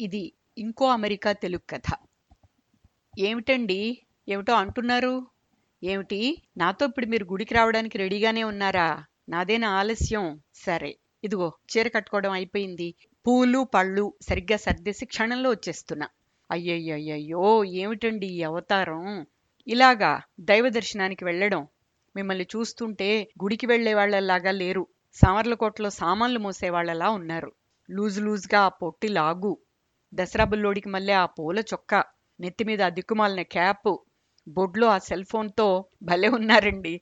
ఇది ఇంకో అమెరికా తెలుగు కథ. ఏమిటండి? ఏమిటో అంటున్నారు? ఏమిటి? నాతో ఇప్పుడు మీరు గుడికి రావడానికి రెడీగానే ఉన్నారా? నాదేనా ఆలస్యం? సరే ఇదిగో చీర కట్టుకోవడం అయిపోయింది. పూలు పళ్ళు సరిగ్గా సర్దేసి క్షణంలో వచ్చేస్తున్నా. అయ్యయ్యయ్యో ఏమిటండి ఈ అవతారం? ఇలాగా దైవ దర్శనానికి వెళ్ళడం మిమ్మల్ని చూస్తుంటే గుడికి వెళ్ళే వాళ్ళలాగా లేరు. సామర్లకోటలో సామాన్లు మోసేవాళ్ళలా ఉన్నారు. లూజు లూజుగా ఆ పొట్టి లాగు. దసరా బుల్లోడికి మళ్ళీ ఆ పూల చొక్కా నెత్తి మీద ఆ దిక్కుమాలిన క్యాప్ బొడ్లో ఆ సెల్ ఫోన్తో భలే ఉన్నారండి.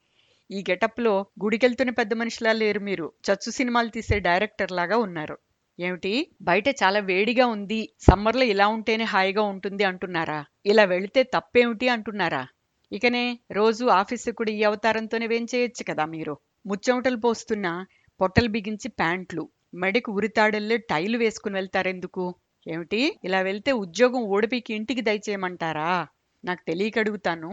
ఈ గెటప్లో గుడికెళ్తున్న పెద్ద మనిషిలా లేరు మీరు. చచ్చు సినిమాలు తీసే డైరెక్టర్ లాగా ఉన్నారు. ఏమిటి? బయట చాలా వేడిగా ఉంది. సమ్మర్లో ఇలా ఉంటేనే హాయిగా ఉంటుంది అంటున్నారా? ఇలా వెళితే తప్పేమిటి అంటున్నారా? ఇకనే రోజు ఆఫీసు కూడా ఈ అవతారంతోనే వేంచేయచ్చు కదా మీరు. ముచ్చెమటలు పోస్తున్న పొట్టలు బిగించి ప్యాంట్లు. మెడకు ఉరితాడల్లే టైలు వేసుకుని వెళ్తారెందుకు? ఏమిటి? ఇలా వెళ్తే ఉద్యోగం ఓడిపికి ఇంటికి దయచేయమంటారా? నాకు తెలియక అడుగుతాను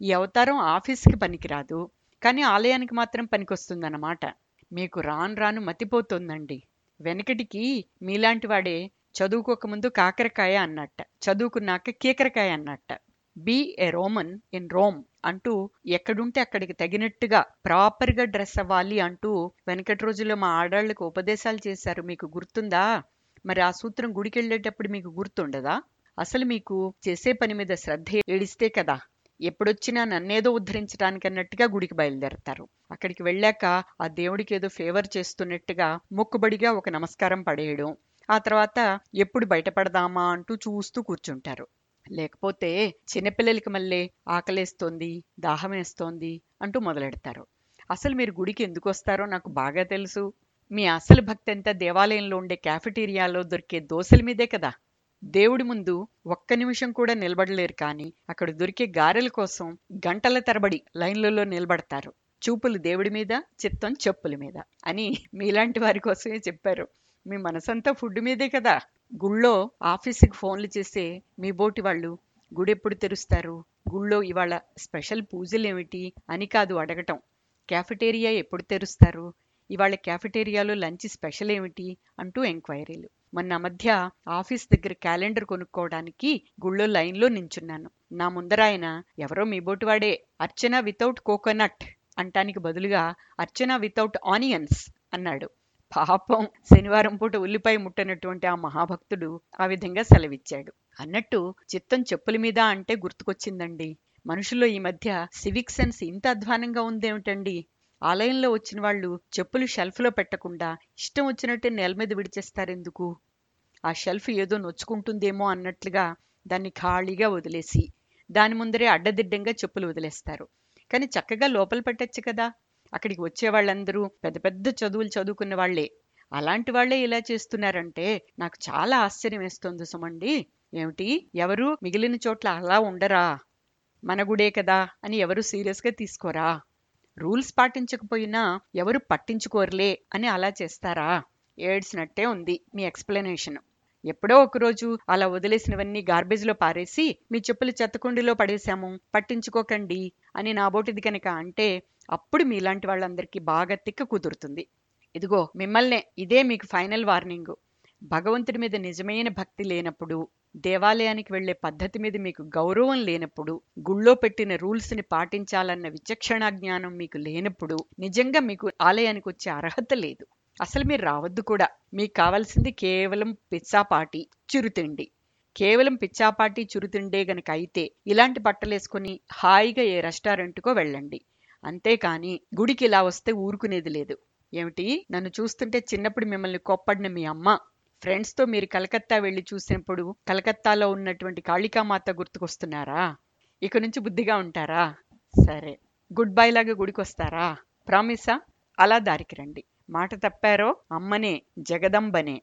ఈ అవతారం ఆఫీస్కి పనికిరాదు. కానీ ఆలయానికి మాత్రం పనికొస్తుందన్నమాట. మీకు రాను రాను మతిపోతుందండి. వెనకటికి మీలాంటి వాడే చదువుకోకముందు కాకరకాయ అన్నట్ట. చదువుకున్నాక కీకరకాయ అన్నట్ట. Be a Roman in Rome అంటూ ఎక్కడుంటే అక్కడికి తగినట్టుగా ప్రాపర్గా డ్రెస్ అవ్వాలి అంటూ వెనకటి రోజుల్లో మా ఆడాళ్ళకు ఉపదేశాలు చేశారు. మీకు గుర్తుందా? మరి ఆ సూత్రం గుడికెళ్ళేటప్పుడు మీకు గుర్తుండదా? అసలు మీకు చేసే పని మీద శ్రద్ధ ఏడిస్తే కదా ఎప్పుడొచ్చినా నన్నేదో ఉద్ధరించడానికి అన్నట్టుగా గుడికి బయలుదేరతారు. అక్కడికి వెళ్ళాక ఆ దేవుడికి ఏదో ఫేవర్ చేస్తున్నట్టుగా మొక్కుబడిగా ఒక నమస్కారం పడేయడం ఆ తర్వాత ఎప్పుడు బయటపడదామా అంటూ చూస్తూ కూర్చుంటారు. లేకపోతే చిన్నపిల్లలకి మళ్ళీ ఆకలేస్తోంది దాహమేస్తోంది అంటూ మొదలెడతారు. అసలు మీరు గుడికి ఎందుకు వస్తారో నాకు బాగా తెలుసు. మీ అసలు భక్తి అంతా దేవాలయంలో ఉండే క్యాఫెటీరియాలో దొరికే దోశల మీదే కదా? దేవుడి ముందు ఒక్క నిమిషం కూడా నిలబడలేరు కానీ అక్కడ దొరికే గారెల కోసం గంటల తరబడి లైన్లలో నిలబడతారు. చూపులు దేవుడి మీద చిత్తం చెప్పుల మీద అని మీలాంటి వారి కోసమే చెప్పారు. మీ మనసంతా ఫుడ్ మీదే కదా? గుళ్ళో ఆఫీసుకి ఫోన్లు చేసే మీ బోటి వాళ్ళు గుడి ఎప్పుడు తెరుస్తారు? గుళ్ళో ఇవాళ స్పెషల్ పూజలు ఏమిటి అని కాదు అడగటం. క్యాఫెటేరియా ఎప్పుడు తెరుస్తారు? ఇవాళ క్యాఫెటేరియాలో లంచ్ స్పెషల్ ఏమిటి అంటూ ఎంక్వైరీలు. మొన్న మధ్య ఆఫీస్ దగ్గర క్యాలెండర్ కొనుక్కోవడానికి గుళ్ళో లైన్లో నించున్నాను. నా ముందర ఆయన ఎవరో మీ బోటివాడే అర్చన వితౌట్ కోకోనట్ అంటానికి బదులుగా అర్చన వితౌట్ ఆనియన్స్ అన్నాడు. పాపం శనివారం పూట ఉల్లిపాయ ముట్టనటువంటి ఆ మహాభక్తుడు ఆ విధంగా సెలవిచ్చాడు. అన్నట్టు చిత్తం చెప్పుల మీద అంటే గుర్తుకొచ్చిందండి. మనుషుల్లో ఈ మధ్య సివిక్ సెన్స్ ఇంత అధ్వానంగా ఉందేమిటండి? ఆలయంలో వచ్చిన వాళ్ళు చెప్పులు షెల్ఫ్లో పెట్టకుండా ఇష్టం వచ్చినట్టే నేల మీద విడిచేస్తారెందుకు? ఆ షెల్ఫ్ ఏదో నొచ్చుకుంటుందేమో అన్నట్లుగా దాన్ని ఖాళీగా వదిలేసి దాని ముందరే అడ్డదిడ్డంగా చెప్పులు వదిలేస్తారు. కానీ చక్కగా లోపల పెట్టచ్చు కదా. అక్కడికి వచ్చే వాళ్ళందరూ పెద్ద పెద్ద చదువులు చదువుకున్న వాళ్ళే అలాంటి వాళ్ళే ఇలా చేస్తున్నారంటే నాకు చాలా ఆశ్చర్యం వేస్తుంది సుమండి. ఏమిటి? ఎవరు? మిగిలిన చోట్ల అలా ఉండరా? మన గుడే కదా అని ఎవరు సీరియస్గా తీసుకోరా? రూల్స్ పాటించకపోయినా ఎవరు పట్టించుకోరులే అని అలా చేస్తారా? ఏడ్చినట్టే ఉంది మీ ఎక్స్ప్లెనేషన్. ఎప్పుడో ఒకరోజు అలా వదిలేసినవన్నీ గార్బేజ్లో పారేసి మీ చెప్పులు చెత్తకుండిలో పడేశాము. పట్టించుకోకండి అని నాబోటిది కనుక అంటే అప్పుడు మీలాంటి వాళ్ళందరికీ బాగా తిక్క కుదురుతుంది. ఇదిగో మిమ్మల్నే ఇదే మీకు ఫైనల్ వార్నింగు. భగవంతుడి మీద నిజమైన భక్తి లేనప్పుడు దేవాలయానికి వెళ్ళే పద్ధతి మీద మీకు గౌరవం లేనప్పుడు గుళ్ళో పెట్టిన రూల్స్ని పాటించాలన్న విచక్షణ జ్ఞానం మీకు లేనప్పుడు నిజంగా మీకు ఆలయానికి వచ్చే అర్హత లేదు. అసలు మీరు రావద్దు కూడా. మీకు కావాల్సింది కేవలం పిచ్చాపాటి చిరుతిండి. కేవలం పిచ్చాపాటి చురుతిండే గనక అయితే ఇలాంటి బట్టలేసుకుని హాయిగా ఏ రెస్టారెంట్కో వెళ్ళండి. అంతేకాని గుడికి ఇలా వస్తే ఊరుకునేది లేదు. ఏమిటి? నన్ను చూస్తుంటే చిన్నప్పుడు మిమ్మల్ని కొప్పడిన మీ అమ్మ ఫ్రెండ్స్తో మీరు కలకత్తా వెళ్ళి చూసినప్పుడు కలకత్తాలో ఉన్నటువంటి కాళికామాత గుర్తుకొస్తున్నారా? ఇక నుంచి బుద్ధిగా ఉంటారా? సరే. గుడ్ బై లాగా గుడికి వస్తారా ప్రామిసా? అలా దారికి రండి. మాట తప్పారో? అమ్మనే. జగదంబనే.